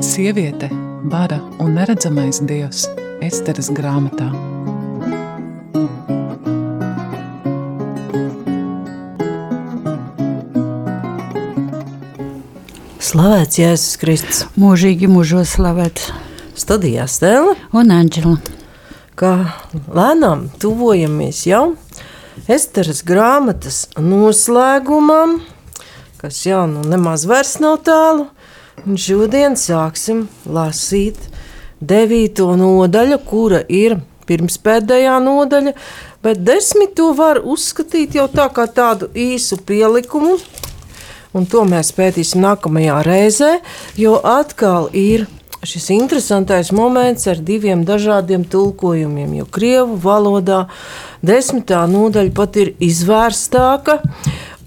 Sieviete, vara un neredzamais dievs Esteras grāmatā. Slavēts Jēzus Kristus. Mūžīgi mūžos slavēts. Studijā Stēla un Anģela. Kā lēnām tuvojamies jau Esteras grāmatas noslēgumam, kas jau nu nemaz vairs nav tālu. Un šodien sāksim lasīt devīto nodaļu, kura ir pirmspēdējā nodaļa, bet desmito var uzskatīt jau tā kā tādu īsu pielikumu. Un to mēs pētīsim nākamajā reizē, jo atkal ir šis interesantais moments ar diviem dažādiem tulkojumiem. Jo krievu valodā desmitā nodaļa pat ir izvērstāka.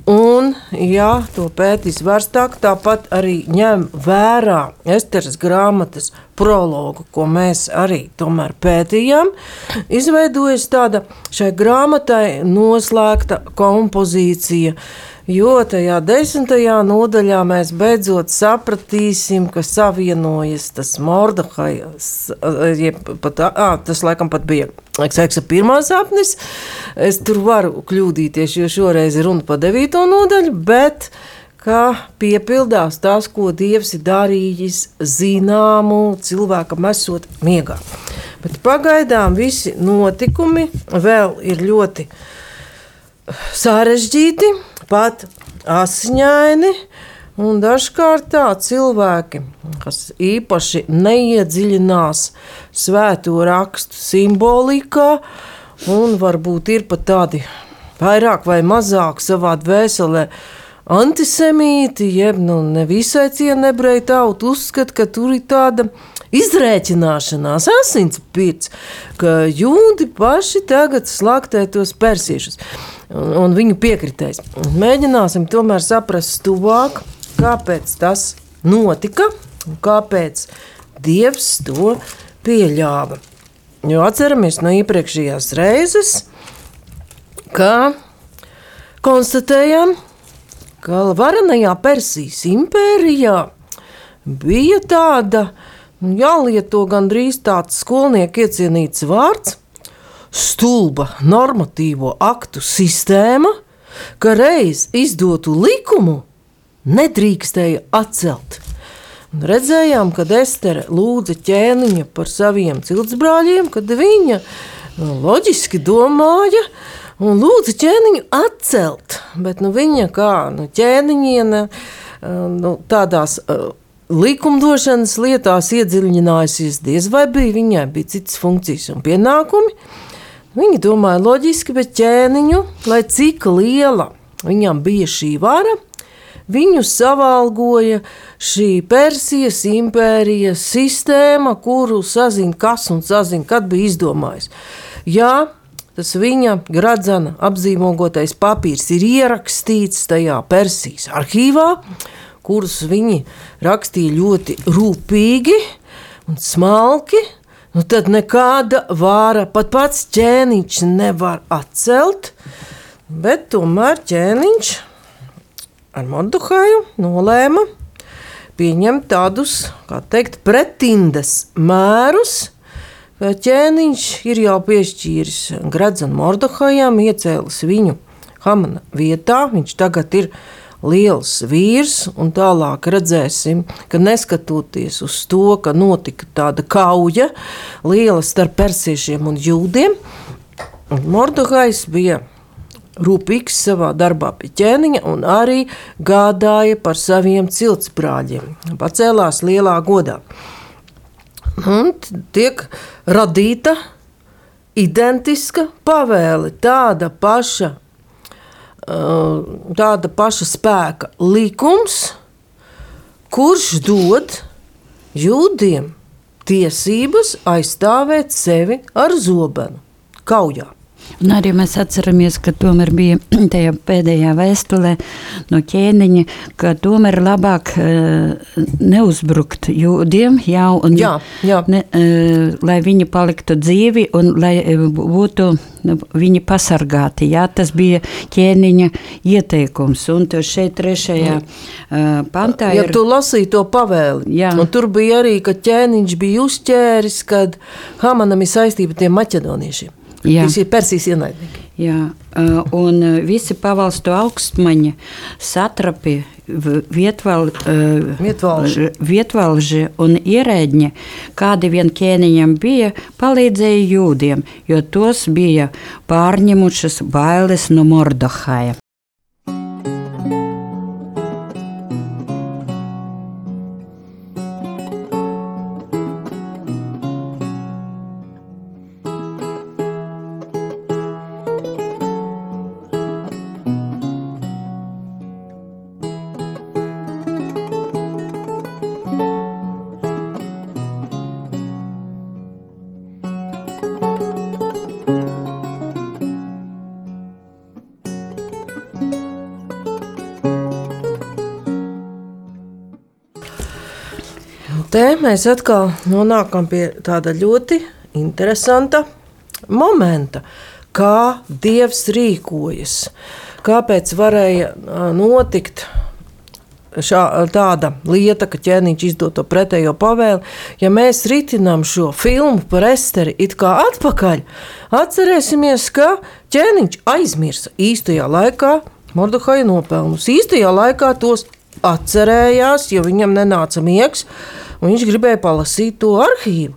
Un, ja to pētīs vērstāk, tāpat arī ņem vērā Esteras grāmatas prologu, ko mēs arī tomēr pētījām, izveidojas tāda šai grāmatai noslēgta kompozīcija, jo tajā desmitajā nodaļā mēs beidzot sapratīsim, ka savienojas tas Mordohajas, pat, ā, tas laikam pat bija seksa pirmā sapnis, es tur varu kļūdīties, jo šoreiz ir runa par devīto nodaļu, bet kā piepildās tas, ko Dievs ir darījis zināmu cilvēkam esot miegā. Bet pagaidām visi notikumi vēl ir ļoti sarežģīti, pat asiņaini. Un dažkārt tā cilvēki, kas īpaši neiedziļinās svēto rakstu simbolikā, un varbūt ir pat tādi vairāk vai mazāk savā dvēselē antisemīti, jeb nu, nevisai cienebreji tautu uzskata, ka tur ir tāda izrēķināšanās, asinspirts, ka jūdi paši tagad slaktē tos persiešus un, un viņu piekritēs. Mēģināsim tomēr saprast tuvāk, kāpēc tas notika un kāpēc Dievs to pieļāva. Jo atceramies no iepriekšējās reizes, ka konstatējām, ka varenajā Persijas impērijā bija tāda, jālieto gandrīz tāds skolnieku iecienīts vārds, stulba normatīvo aktu sistēma, ka reiz izdotu likumu nedrīkstēja atcelt. Redzējām, kad Estere lūdza ķēniņa par saviem ciltsbrāļiem, kad viņa nu, loģiski domāja un lūdza ķēniņu atcelt. Bet nu, viņa kā nu, ķēniņiene nu, tādās uh, likumdošanas lietās iedziļinājusies, diez vai bija viņai bija citas funkcijas un pienākumi. Viņa domāja loģiski, bet ķēniņu, lai cik liela viņam bija šī vara, Viņu savalgoja šī Persijas impērijas sistēma, kuru sazina kas un sazina, kad bija izdomājis. Jā, tas viņa gradzena apzīmogotais papīrs ir ierakstīts tajā Persijas arhīvā, kurus viņi rakstīja ļoti rūpīgi un smalki. Nu, tad nekāda vāra, pat pats ķēniņš nevar atcelt, bet tomēr ķēniņš ar Morduhaju nolēma pieņemt tādus, kā teikt, pretindas mērus, ka ķēniņš ir jau piešķīris Gradzam Morduhajam, iecēlis viņu Hamana vietā, viņš tagad ir liels vīrs, un tālāk redzēsim, ka neskatoties uz to, ka notika tāda kauja liela starp persiešiem un jūdiem, Morduhais bija rūpīgs savā darbā pie ķēniņa un arī gādāja par saviem ciltsbrāļiem. Pacēlās lielā godā. Un tiek radīta identiska pavēle, tāda paša, tāda paša spēka likums, kurš dod jūdiem tiesības aizstāvēt sevi ar zobenu kaujā. Un arī mēs atceramies, ka tomēr bija tajā pēdējā vēstulē no ķēniņa, ka tomēr labāk uh, neuzbrukt jūdiem jau, un, Jā, jā. Ne, uh, lai viņi paliktu dzīvi un lai uh, būtu nu, viņi pasargāti. Jā, tas bija ķēniņa ieteikums. Un šeit trešajā uh, pantā ja ir... tu lasīji to pavēli, Jā. un tur bija arī, ka ķēniņš bija uzķēris, kad Hamanam ir saistība tiem maķedoniešiem. Jā. Visi ir Persijas ienaidnieki. Jā, un visi pavalstu augstmaņi, satrapi, vietval, Vietvalži. vietvalži un ierēģi, kādi vien ķēniņam bija, palīdzēja jūdiem, jo tos bija pārņemušas bailes no Mordohaja. Mēs atkal nonākam pie tāda ļoti interesanta momenta, kā Dievs rīkojas. Kāpēc varēja notikt šā, tāda lieta, ka ķēniņš izdod to pretējo pavēli? Ja mēs ritinām šo filmu par Esteri it kā atpakaļ, atcerēsimies, ka ķēniņš aizmirsa īstajā laikā Mordohaja nopelnus. Īstajā laikā tos atcerējās, jo viņam nenāca miegs. Un Viņš gribēja palasīt to arhīvu.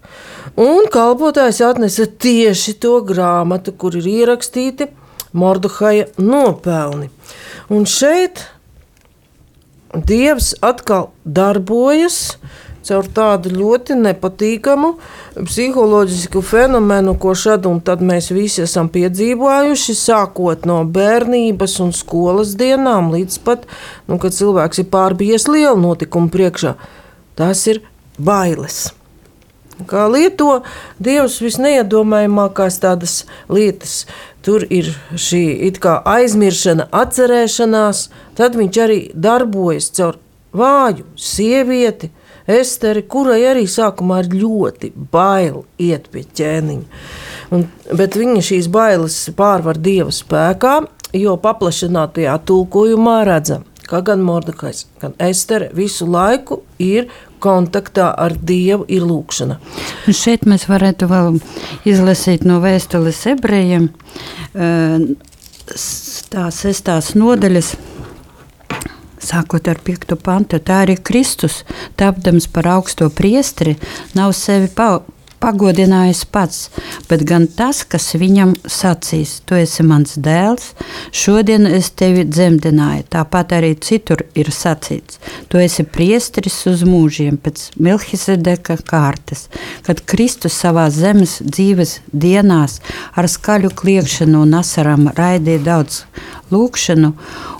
Un kalpotājs atnesa tieši to grāmatu, kur ir ierakstīti Mordohaja nopelni. Un šeit Dievs atkal darbojas caur tādu ļoti nepatīkamu psiholoģisku fenomenu, ko šad un tad mēs visi esam piedzīvojuši, sākot no bērnības un skolas dienām līdz pat, nu, kad cilvēks ir pārbies lielu notikumu priekšā. Tas ir bailes. Kā lieto Dievs visneiedomājamākās tādas lietas. Tur ir šī aizmiršana, atcerēšanās, tad viņš arī darbojas caur vāju sievieti, Esteri, kurai arī sākumā ir ļoti bail iet pie ķēniņa. Un, bet viņa šīs bailes pārvar dieva spēkā, jo paplašinātajā tulkojumā redzam, ka gan Mordekais, gan Estere visu laiku ir kontaktā ar Dievu, ir lūkšana. Un šeit mēs varētu vēl izlasīt no vēstules ebrejiem eh, tās sestās nodaļas. Sākot ar 5. pantu, tā arī Kristus, tapdams par augsto priesteri, nav sevi pa, pagodinājis pats, bet gan tas, kas viņam sacīs: Tu esi mans dēls, šodien es tevi dzemdināju. Tāpat arī citur ir sacīts: Tu esi priesteris uz mūžiem pēc Melchizedeka kārtas, kad Kristus savā zemes dzīves dienās ar skaļu kliekšanu un asarām raidīja daudz lūgšanu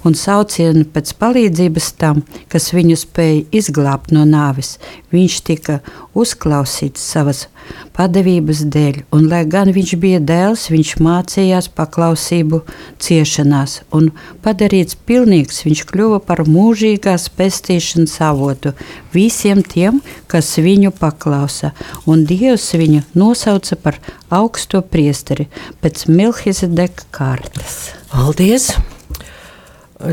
un saucienu pēc palīdzības tam, kas viņu spēja izglābt no nāves. Viņš tika uzklausīts savas padevības dēļ, un lai gan viņš bija dēls, viņš mācījās paklausību ciešanās, un padarīts pilnīgs, viņš kļuva par mūžīgās pestīšanas avotu visiem tiem, kas viņu paklausa, un Dievs viņu nosauca par augsto priesteri pēc Melchizedeka kārtas. Paldies!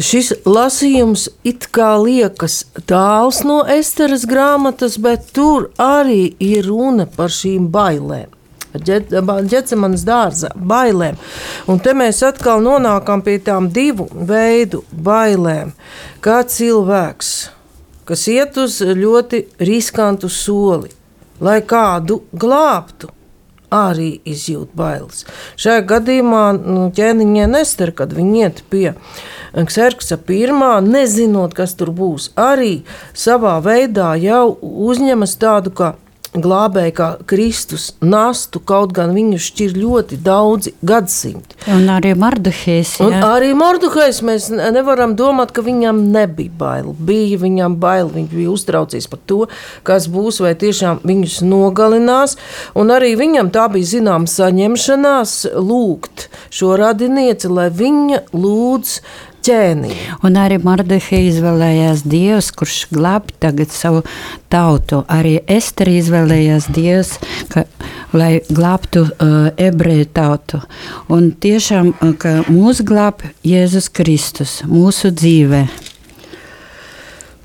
Šis lasījums it kā liekas tāls no Esteras grāmatas, bet tur arī ir runa par šīm bailēm. Ģecemanas dārza bailēm. Un te mēs atkal nonākam pie tām divu veidu bailēm. Kā cilvēks, kas iet uz ļoti riskantu soli, lai kādu glābtu, arī izjūt bailes. Šajā gadījumā nu, ķēniņa nester, kad viņi iet pie Kserksa pirmā, nezinot, kas tur būs, arī savā veidā jau uzņemas tādu kā glābēja kā Kristus nastu, kaut gan viņu šķir ļoti daudzi gadsimti. Un arī Mardukais. Un arī Mordukais mēs nevaram domāt, ka viņam nebija bail. Bija viņam bail, viņš bija uztraucies par to, kas būs, vai tiešām viņus nogalinās. Un arī viņam tā bija zināma saņemšanās lūgt šo radinieci, lai viņa lūdz ķēniņu. Un arī Mardeha izvēlējās Dievs, kurš glābj tagad savu tautu. Arī Esteri izvēlējās Dievs, ka, lai glābtu uh, ebreju tautu. Un tiešām, uh, ka mūs glāb Jēzus Kristus mūsu dzīvē.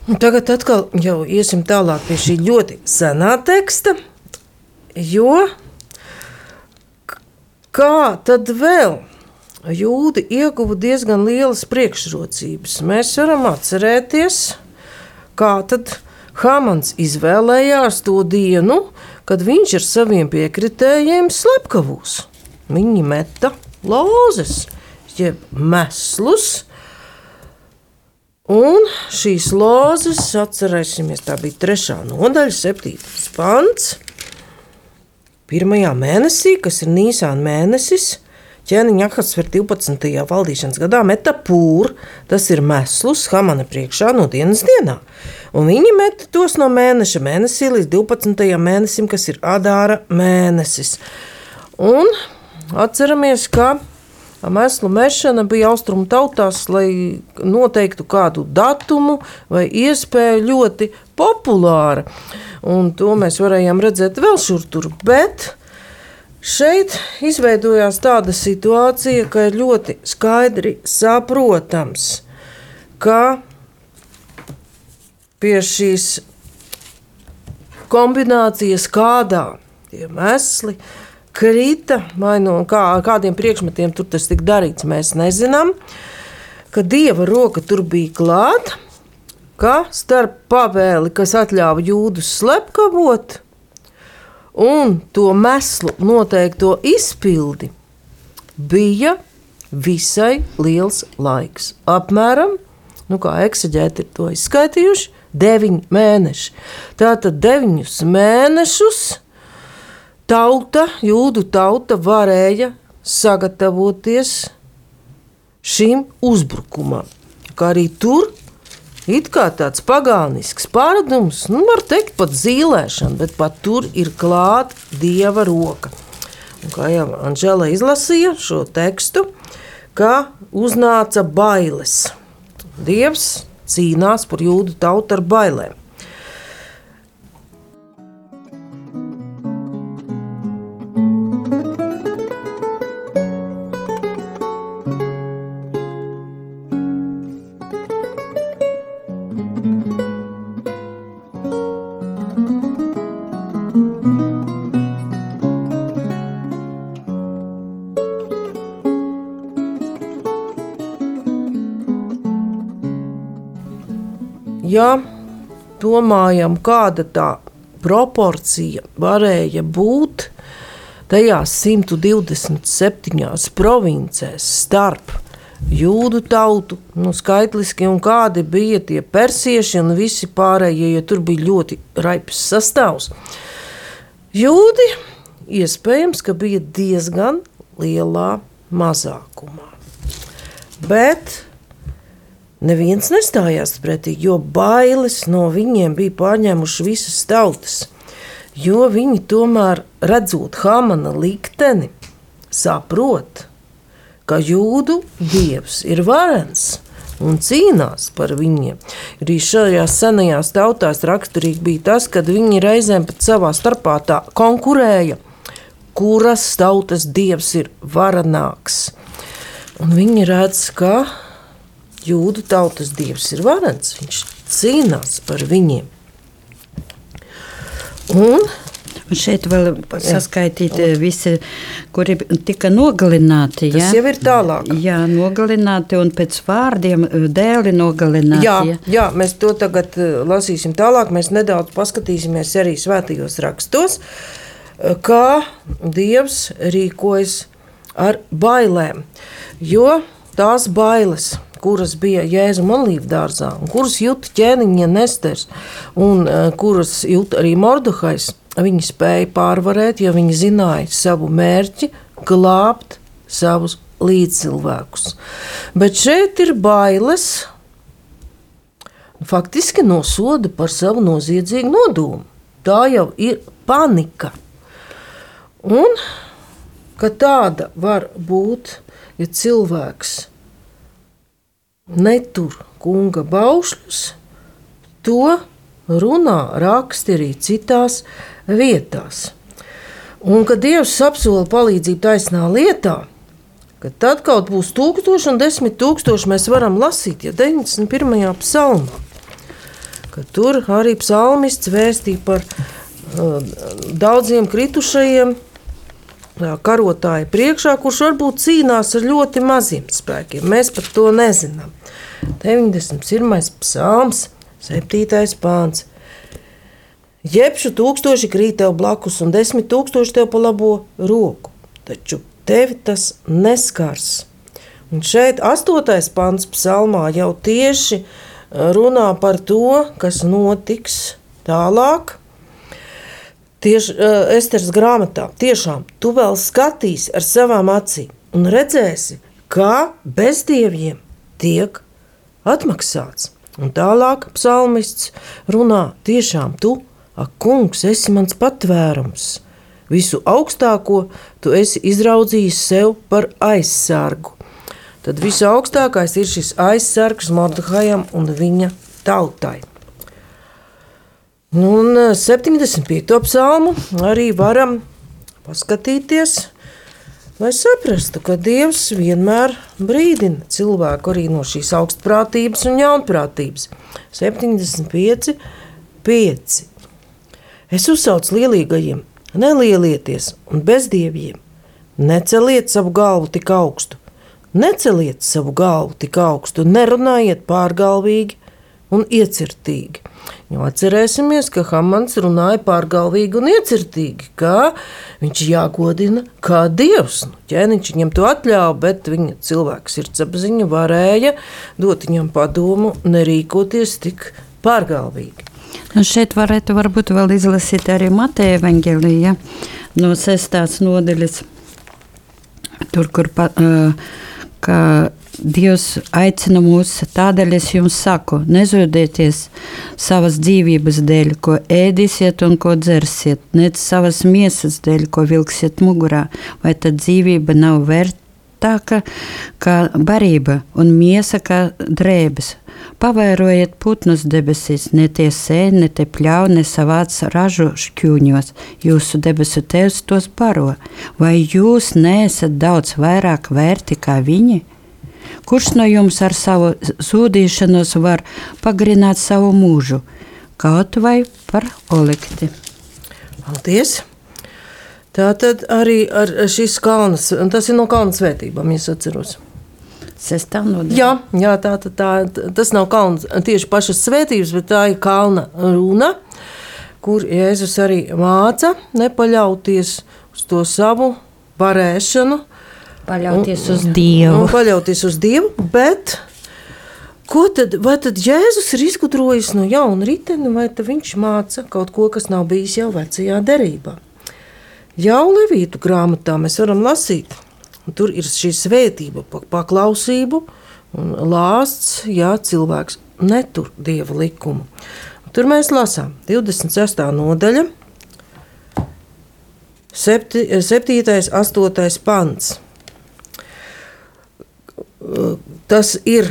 Un tagad atkal jau iesim tālāk pie šī ļoti senā teksta, jo kā tad vēl? Jūdi ieguva diezgan lielas priekšrocības. Mēs varam atcerēties, kā tad Hamans izvēlējās to dienu, kad viņš ar saviem piekritējiem slepkavos. Viņi meta lozes, jeb meslus. Un šīs lozes, atcerēsimies, tā bija trešā nodaļa, septītais pants. Pirmajā mēnesī, kas ir Nīsāna mēnesis, ķēniņa Ahasver 12. valdīšanas gadā meta pūru, tas ir meslus Hamana priekšā no dienas dienā. Un viņi meta tos no mēneša mēnesī līdz 12. mēnesim, kas ir Adāra mēnesis. Un atceramies, ka Mēslu mešana bija austrumu tautās, lai noteiktu kādu datumu vai iespēju ļoti populāra. Un to mēs varējām redzēt vēl šur tur. Bet Šeit izveidojās tāda situācija, ka ir ļoti skaidri saprotams, ka pie šīs kombinācijas kādā tie mesli krita, vai no kā, kādiem priekšmetiem tur tas tika darīts, mēs nezinām, ka dieva roka tur bija klāta, ka starp pavēli, kas atļāva jūdus slepkavot, un to meslu noteikto izpildi bija visai liels laiks. Apmēram, nu kā eksaģēti ir to izskaitījuši, deviņi mēneši. Tātad deviņus mēnešus tauta, jūdu tauta varēja sagatavoties šim uzbrukumam. Kā arī tur It kā tāds pagānisks pārdums, nu, var teikt, pat zīlēšana, bet pat tur ir klāta dieva roka. Un kā jau Anģela izlasīja šo tekstu, ka uznāca bailes. Dievs cīnās par jūdu tautu ar bailēm. Ja domājam, kāda tā proporcija varēja būt tajās 127 provincēs starp jūdu tautu, nu, skaitliski, un kādi bija tie persieši un visi pārējie, jo tur bija ļoti raips sastāvs. Jūdi iespējams, ka bija diezgan lielā mazākumā. Bet Neviens nestājās pretī, jo bailes no viņiem bija pārņēmušas visas tautas. Jo viņi tomēr, redzot Hamana likteni, saprot, ka jūdu dievs ir varens un cīnās par viņiem. Arī šajās senajās tautās raksturīgi bija tas, ka viņi reizēm pat savā starpā konkurēja, kuras tautas dievs ir varenāks. Un viņi redz, ka jūdu tautas dievs ir varants. Viņš cīnās par viņiem. Un Un šeit vēl saskaitīti jā. visi, kuri tika nogalināti. Tas jā? jau ir tālāk. Jā, nogalināti un pēc vārdiem eh, dēli nogalināti. Jā, jā. jā, mēs to tagad eh, lasīsim tālāk. Mēs nedaudz paskatīsimies arī svētajos rakstos, eh, kā Dievs rīkojas ar bailēm. Jo tās bailes kuras bija Jēzus Malīvu dārzā, un kuras jūta ķēniņa Nesters, un uh, kuras jūta arī Mordehais, viņi spēja pārvarēt, jo viņi zināja savu mērķi, glābt savus līdzcilvēkus. Bet šeit ir bailes, faktiski nosoda par savu noziedzīgu nodomu. Tā jau ir panika. Un ka tāda var būt, ja cilvēks netur kunga baušļus, to runā raksti arī citās vietās. Un kad Dievs apsola palīdzību taisnā lietā, ka tad kaut būs tūkstoši un desmit tūkstoši, mēs varam lasīt, ja 91. psalmā, ka tur arī psalmists vēstīja par uh, daudziem kritušajiem, karotāja priekšā, kurš varbūt cīnās ar ļoti maziem spēkiem. Mēs par to nezinām. 91. psalms, 7. pāns. Jebšu tūkstoši krīt tev blakus, un desmit tūkstoši tev pa labo roku, taču tevi tas neskars. Un šeit, 8. pāns, psalmā jau tieši runā par to, kas notiks tālāk Tieši uh, Esteras grāmatā tiešām tu vēl skatīsi ar savām acīm un redzēsi, kā bezdieviem tiek atmaksāts. Un tālāk psalmists runā, tiešām tu, ak, kungs, esi mans patvērums. Visu augstāko tu esi izraudzījis sev par aizsargu. Tad visu augstākais ir šis aizsargs Mordehajam un viņa tautai. Nu, un 75. Eh, psalmu arī varam paskatīties, lai saprastu, ka Dievs vienmēr brīdina cilvēku arī no šīs augstprātības un ļaunprātības. 75, 5. Es uzsaucu lielīgajiem, nelielieties un bezdieviem, neceliet savu galvu tik augstu, neceliet savu galvu tik augstu, nerunājiet pārgalvīgi un iecirtīgi Jo atcerēsimies, ka Hamans runāja pārgalvīgi un iecirtīgi, ka viņš jāgodina kā dievs. Nu, ķēniņš viņam to atļāva, bet viņa cilvēks sirdsapziņa varēja dot viņam padomu nerīkoties tik pārgalvīgi. Nu šeit varētu varbūt vēl izlasīt arī Mateja evaņģēlija no sestās nodaļas, tur, kur pa, ka Dievs aicina mūs, tādēļ es jums saku, nezudieties savas dzīvības dēļ, ko ēdīsiet un ko dzersiet, nec savas miesas dēļ, ko vilksiet mugurā, vai tad dzīvība nav vērtāka kā barība un miesa kā drēbes. Pavērojiet putnus debesīs, ne tie sēž, ne te pļauj, ne savāc ražu šķūņos. Jūsu debesu tevs tos baro. Vai jūs neesat daudz vairāk vērti kā viņi? Kurš no jums ar savu sūdīšanos var pagarināt savu mūžu, kaut vai par olikti? Paldies! Tā tad arī ar šīs kalnas, tas ir no kalnas svētībām, ja atceros. Jā, jā tā, tā, tā, tas nav kalns, tieši pašas svētības, bet tā ir kalna runa, kur Jēzus arī māca nepaļauties uz to savu varēšanu, Paļauties uz Dievu. Un, un paļauties uz Dievu, bet ko tad, vai tad Jēzus ir izgudrojis no jauna riteni, vai viņš māca kaut ko, kas nav bijis jau vecajā derībā? Jau Levītu grāmatā mēs varam lasīt, tur ir šī svētība par paklausību un lāsts, ja cilvēks netur Dieva likumu. Tur mēs lasām 26. nodaļa, 7. 8. pants tas ir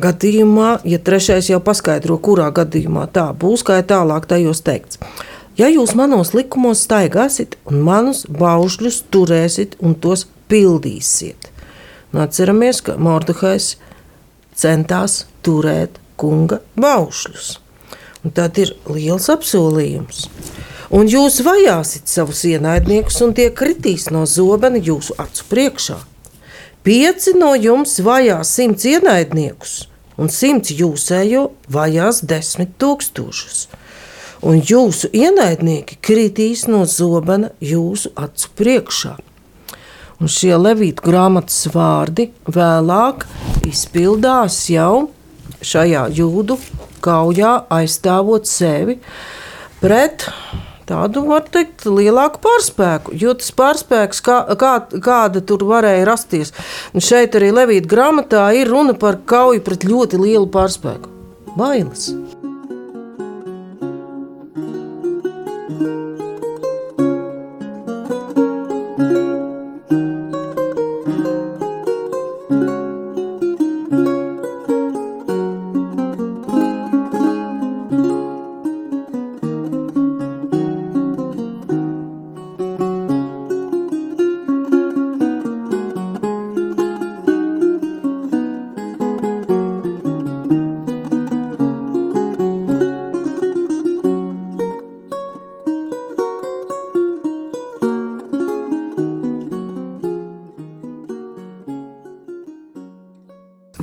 gadījumā, ja trešais jau paskaidro, kurā gadījumā tā būs, kā ir tālāk tajos teikts. Ja jūs manos likumos staigāsiet un manus baušļus turēsiet un tos pildīsiet, nu, atceramies, ka Mordehais centās turēt kunga baušļus. Un tad ir liels apsolījums. Un jūs vajāsiet savus ienaidniekus, un tie kritīs no zobena jūsu acu priekšā. Pieci no jums vajā simts ienaidniekus, un simts jūsējo vajās desmit tūkstošus. Un jūsu ienaidnieki kritīs no zobena jūsu acu priekšā. Un šie levītu grāmatas vārdi vēlāk izpildās jau šajā jūdu kaujā aizstāvot sevi pret tādu, var teikt, lielāku pārspēku. Jo tas pārspēks, kā, kā, kāda tur varēja rasties, un šeit arī Levīta grāmatā ir runa par kauju pret ļoti lielu pārspēku - bailes.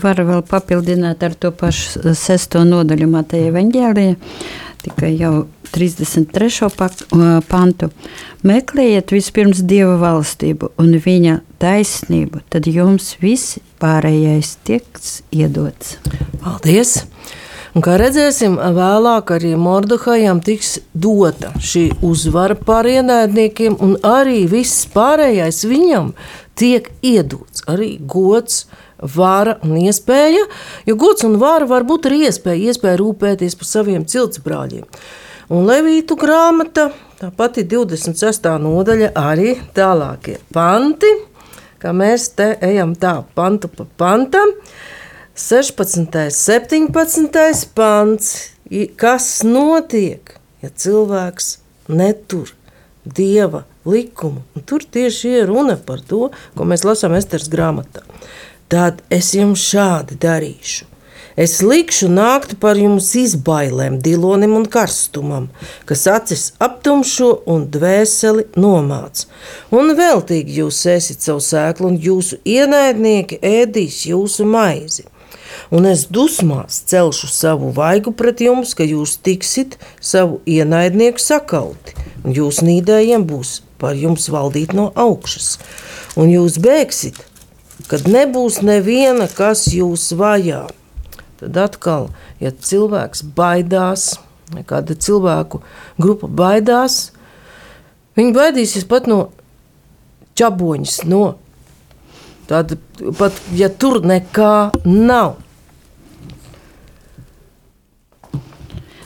Varu vēl papildināt ar to pašu sesto nodaļu Mateja Evanģēlijā, tikai jau 33. pantu. Meklējiet vispirms Dieva valstību un viņa taisnību, tad jums viss pārējais tiks iedots. Paldies! Un, kā redzēsim, vēlāk arī Mordokajam tiks dota šī uzvara pār ienaidniekiem, un arī viss pārējais viņam tiek iedots. Arī gods, vara un iespēja, jo gods un vara var būt arī iespēja, iespēja rūpēties par saviem ciltsbrāļiem. Un Levītu grāmata, tāpat ir 26. nodaļa, arī tālākie panti, kā mēs te ejam tā pantu pa pantam. 16. 17. pants, kas notiek, ja cilvēks netur dieva likumu. Un tur tieši ir runa par to, ko mēs lasām Esteras grāmatā tad es jums šādi darīšu. Es likšu nākt par jums izbailēm, dilonim un karstumam, kas acis aptumšo un dvēseli nomāc. Un veltīgi jūs ēsiet savu sēklu, un jūsu ienaidnieki ēdīs jūsu maizi. Un es dusmās celšu savu vaigu pret jums, ka jūs tiksit savu ienaidnieku sakauti, un jūs nīdējiem būs par jums valdīt no augšas, un jūs bēgsit kad nebūs neviena, kas jūs vajā. Tad atkal, ja cilvēks baidās, kāda cilvēku grupa baidās, viņi baidīsies pat no čaboņas, no tāda, pat ja tur nekā nav.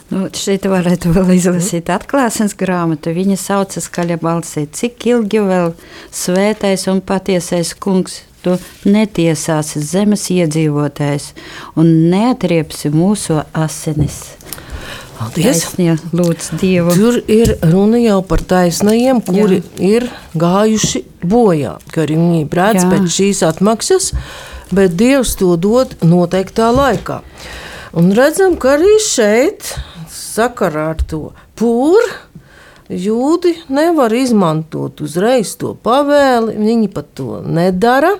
Nu, šeit varētu vēl izlasīt atklāsmes grāmatu. Viņa saucas skaļa balsī. Cik ilgi vēl svētais un patiesais kungs tu netiesāsi zemes iedzīvotājs un neatriepsi mūsu asinis. Paldies! Taisnie, lūdz Dievu. Tur ir runa jau par taisnajiem, kuri Jā. ir gājuši bojā, ka arī viņi brēc Jā. pēc šīs atmaksas, bet Dievs to dod noteiktā laikā. Un redzam, ka arī šeit sakarā ar to pūru jūdi nevar izmantot uzreiz to pavēli, viņi pat to nedara.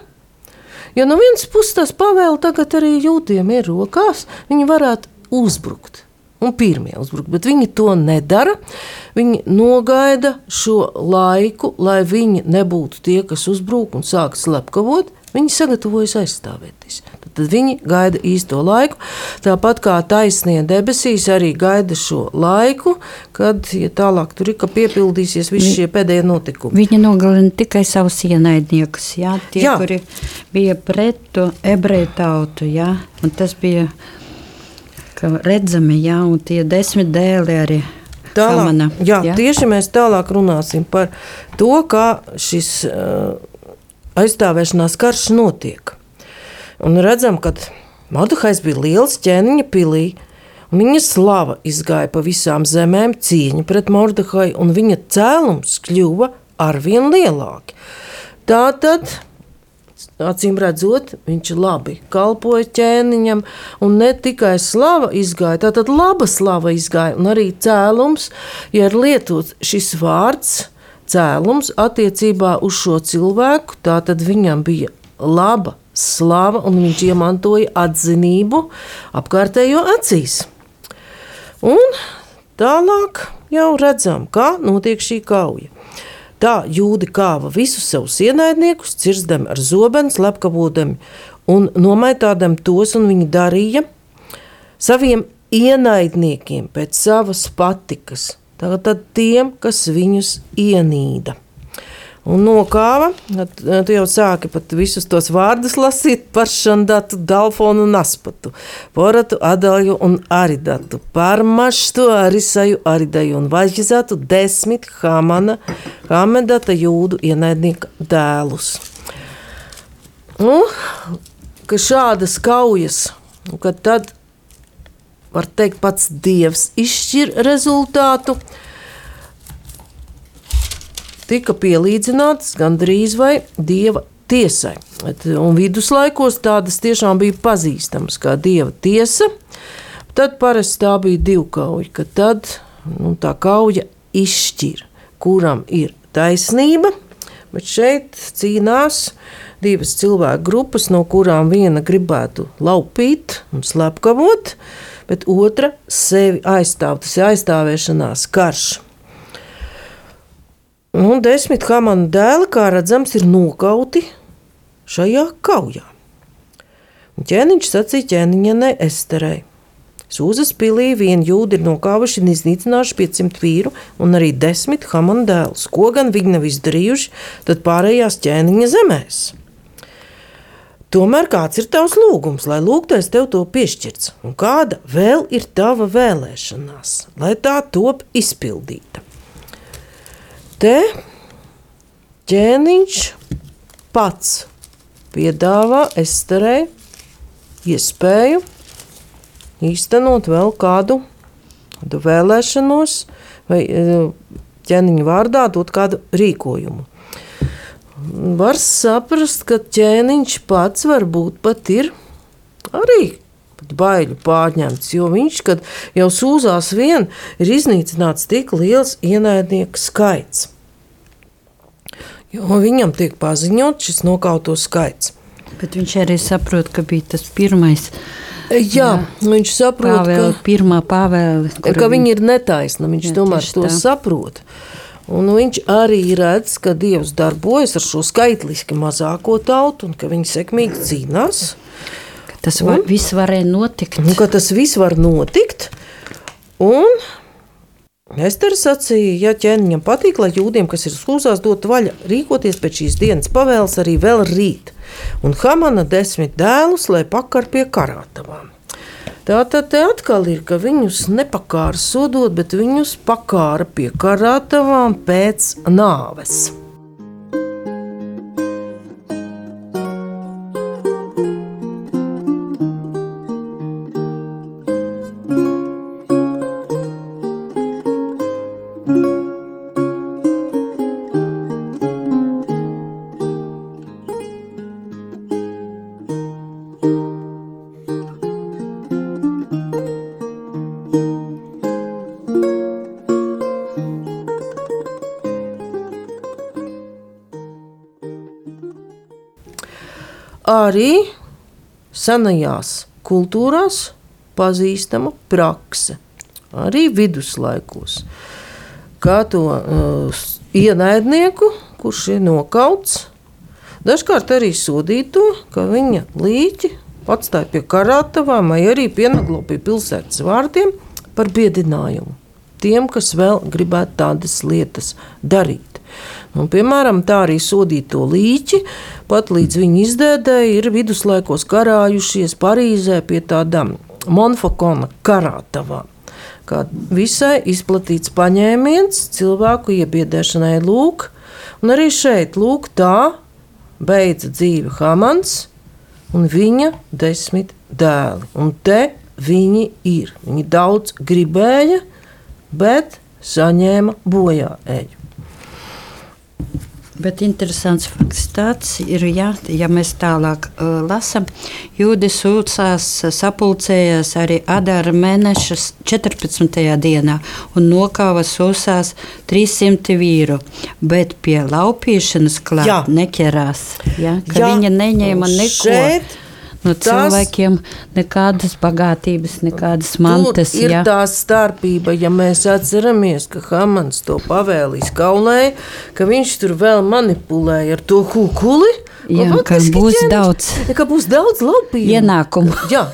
Jo no vienas puses tas pavēle tagad arī jūtiem ir rokās, viņi varētu uzbrukt. Un pirmie uzbrukt, bet viņi to nedara. Viņi nogaida šo laiku, lai viņi nebūtu tie, kas uzbrūk un sāk slepkavot. Viņi sagatavojas aizstāvēties. Tad, viņi gaida īsto laiku. Tāpat kā taisnie debesīs, arī gaida šo laiku, kad ja tālāk tur ir piepildīsies visi šie pēdējie notikumi. Viņi nogalina tikai savus ienaidniekus, jā, tie, jā. kuri bija pret ebreju tautu. Jā, tas bija redzami, jā, un tie desmit dēli arī. Tālāk, Hamana, jā, jā? Tieši mēs tālāk runāsim par to, kā šis uh, aizstāvēšanās karš notiek. Un redzam, ka Mordehais bija liels ķēniņa pilī, viņa slava izgāja pa visām zemēm, cīņa pret Mordehai, un viņa cēlums kļuva arvien lielāki. Tā tad Acīm redzot, viņš labi kalpoja ķēniņam, un ne tikai slava izgāja, tā tad laba slava izgāja, un arī cēlums, ja ir lietots šis vārds, cēlums attiecībā uz šo cilvēku, tā tad viņam bija laba slava, un viņš iemantoja atzinību apkārtējo acīs. Un tālāk jau redzam, kā notiek šī kauja. Tā jūdi kāva visus savus ienaidniekus, cirzdami ar zobenu, slepkavotami un nomaitādami tos, un viņi darīja saviem ienaidniekiem pēc savas patikas. Tātad tiem, kas viņus ienīda. Un nokāva, tu jau sāki pat visus tos vārdus lasīt par Šandatu, Dalfonu un Aspatu, Poratu, Adalju un Aridatu, par Maštu, Arisaju, Aridaju un Vaļģizatu desmit Hamana, Hamedata jūdu ienaidnieka dēlus. Nu, ka šādas kaujas, ka tad, var teikt, pats Dievs izšķir rezultātu, tika pielīdzinātas gandrīz vai dieva tiesai. Un viduslaikos tādas tiešām bija pazīstamas kā dieva tiesa. Tad parasti tā bija divkauja, ka tad nu, tā kauja izšķir, kuram ir taisnība, bet šeit cīnās divas cilvēku grupas, no kurām viena gribētu laupīt un slepkavot, bet otra sevi aizstāv. Tas ir aizstāvēšanās karš. Un desmit Hamana dēli, kā redzams, ir nokauti šajā kaujā. Un ķēniņš sacīja ķēniņai Esterei. Sūzas pilī vien jūdi ir nokāvuši un iznīcinājuši 500 vīru un arī 10 Hamana dēlus. Ko gan viņi nav izdarījuši, tad pārējās ķēniņa zemēs. Tomēr kāds ir tavs lūgums, lai lūgtais tev to piešķirts, un kāda vēl ir tava vēlēšanās, lai tā top izpildīta? Te ķēniņš pats piedāvā Esterei iespēju īstenot vēl kādu, vēlēšanos, vai e, ķēniņa vārdā dot kādu rīkojumu. Var saprast, ka ķēniņš pats varbūt pat ir arī baiļu pārņemts, jo viņš, kad jau sūzās vien, ir iznīcināts tik liels ienaidnieku skaits. Jo viņam tiek paziņots šis nokauto skaits. Bet viņš arī saprot, ka bija tas pirmais. Jā, jā viņš saprot, pāvēle, ka, pirmā pāvēle, ka viņa ir netaisna. Viņš jā, tomēr to tā. saprot. Un viņš arī redz, ka Dievs darbojas ar šo skaitliski mazāko tautu un ka viņi sekmīgi cīnās. Tas var, un, viss varēja notikt. Un, ka tas viss var notikt. Un Ester sacīja, ja ķēniņam patīk, lai jūdiem, kas ir skūzās, dot vaļa rīkoties pēc šīs dienas pavēles arī vēl rīt. Un Hamana desmit dēlus, lai pakar pie karātavām. Tā tad atkal ir, ka viņus nepakāra sodot, bet viņus pakāra pie karātavām pēc nāves. Arī senajās kultūrās pazīstama prakse, arī viduslaikos. Kā to uh, ienaidnieku, kurš ir nokauts, dažkārt arī sodīt to, ka viņa līķi atstāja pie karātavām vai arī pienaglo pie pilsētas vārtiem par biedinājumu. Tiem, kas vēl gribētu tādas lietas darīt. Un, piemēram, tā arī sodīto līķi, pat līdz viņa izdēdēji, ir viduslaikos karājušies Parīzē pie tādām Monfakona karātavām. Kā visai izplatīts paņēmiens cilvēku iebiedēšanai lūk, un arī šeit lūk tā beidza dzīvi Hamans un viņa desmit dēli. Un te viņi ir. Viņi daudz gribēja, bet saņēma bojā eju. Bet interesants fakts tāds ir, ja, ja mēs tālāk uh, lasām, jūdi sūcās, sapulcējās arī Adara mēneša 14. dienā un nokāva sūsās 300 vīru, bet pie laupīšanas klāt neķerās, ja, Jā. viņa neņēma neko. Šeit no cilvēkiem nekādas bagātības, nekādas mantas. Ir ja. tā starpība, ja mēs atceramies, ka Hamans to pavēlīs kaulē, ka viņš tur vēl manipulēja ar to kukuli. Jā, ka būs ķēniņš, daudz, ka būs daudz laupījumu. Ienākumu. Jā.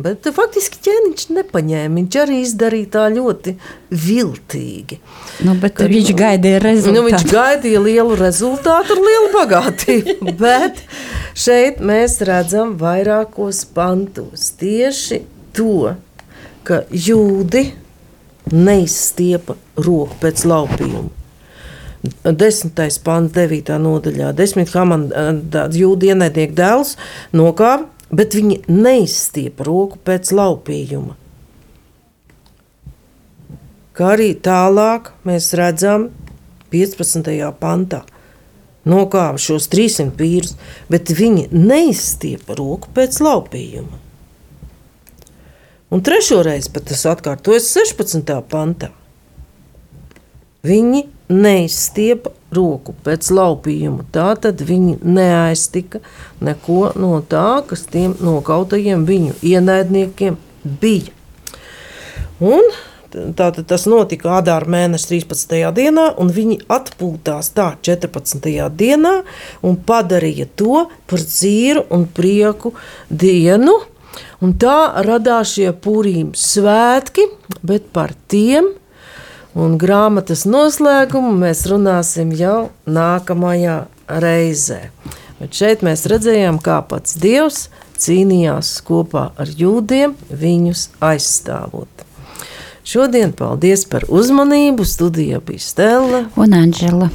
Bet faktiski ķēniņš nepaņēma. Viņš arī izdarīja tā ļoti viltīgi. Nu, bet Kad, viņš gaidīja rezultātu. Nu, viņš gaidīja lielu rezultātu ar lielu bagātību. bet šeit mēs redzam vairākos pantos tieši to, ka jūdi neizstiepa roku pēc laupījuma. Desmitais pants, devītā nodaļā. Desmit Haman, jūda ienaidnieku dēls, nokāpa bet viņi neizstiepa roku pēc laupījuma. Kā arī tālāk mēs redzam 15. pantā. Nokāva šos 300 vīrus, bet viņi neizstiepa roku pēc laupījuma. Un trešo reizi pat tas atkārtojas 16. pantā. Viņi neizstiepa roku pēc laupījuma. Tā tad viņi neaiztika neko no tā, kas tiem nokautajiem viņu ienaidniekiem bija. Un Tātad tas notika Ādāra mēneša 13. dienā, un viņi atpūtās tā 14. dienā un padarīja to par dzīru un prieku dienu. Un tā radās šie pūrīm svētki, bet par tiem Un grāmatas noslēgumu mēs runāsim jau nākamajā reizē. Bet šeit mēs redzējām, kā pats Dievs cīnījās kopā ar jūdiem, viņus aizstāvot. Šodien paldies par uzmanību. Studija bija Stela un Anģela.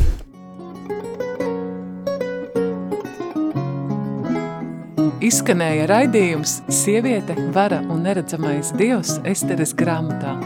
Izskanēja raidījums Sieviete, vara un neredzamais dievs Esteres grāmatā.